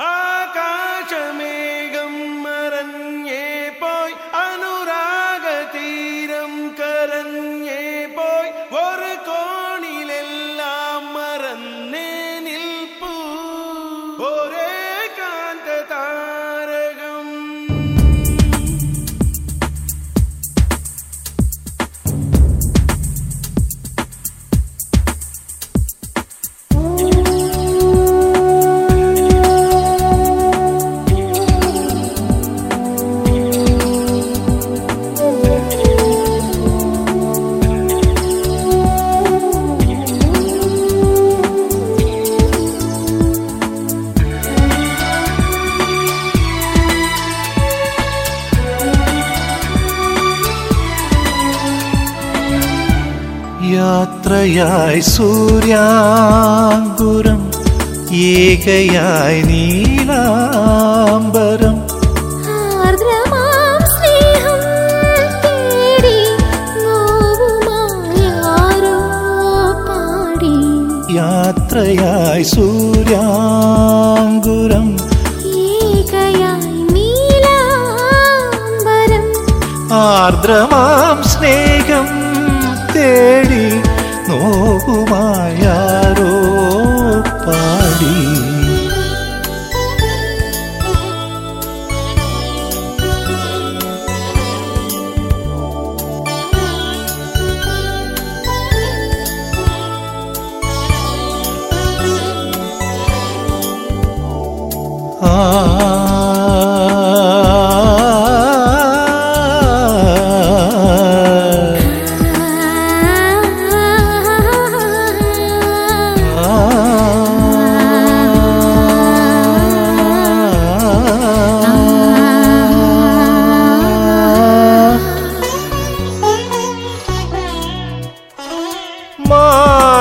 Ah! യാത്രയായി സൂര്യാങ്കുരം ഏകയായി നീലാംബരം. യാത്രയായി സൂര്യാങ്കുരം ആർദ്രമാം സ്നേഹം പോകുവാ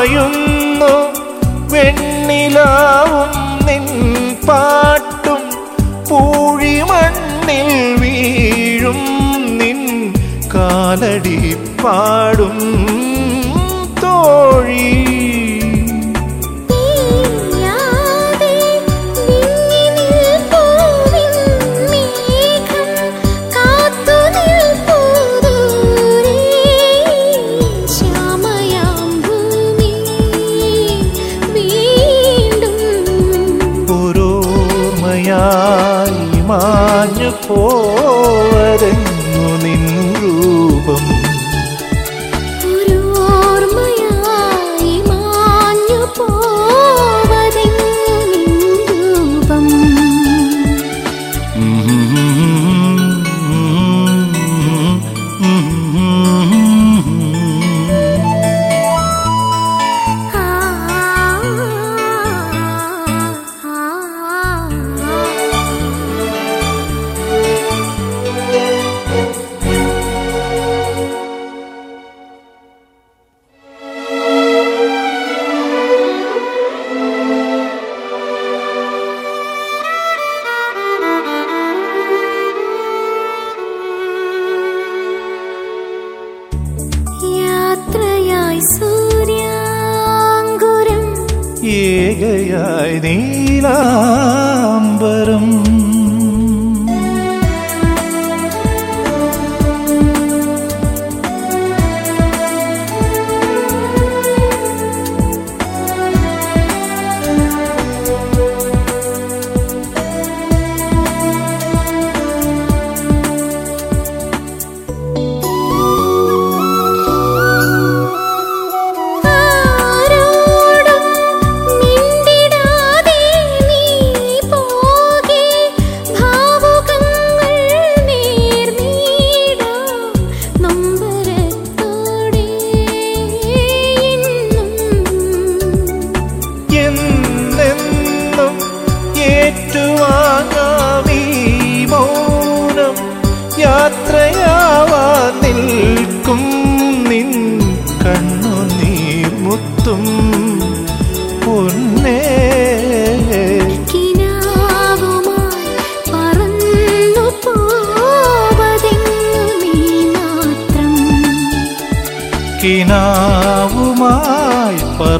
പറയുന്നു. വെണ്ണിലാവും നിൻ പാട്ടും പൂഴി മണ്ണിൽ വീഴും നിൻ കാലടി പാടും. നീയായി മാഞ്ഞു പോവരെന്ന് രേഖയായി നീലാംബരം.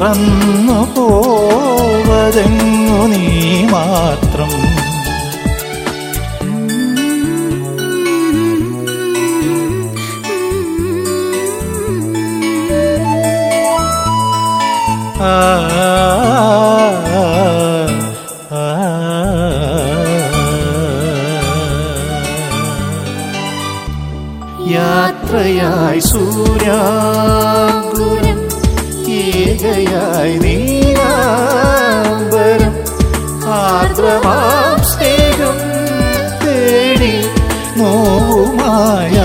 മറന്നു പോവതെങ്ങു നീ മാത്രം. ആ യാത്രയായി സൂര്യ ഏകയായി നീരാംബരം ആർദ്രമാം സ്നേഹം തേടി നോവുമായ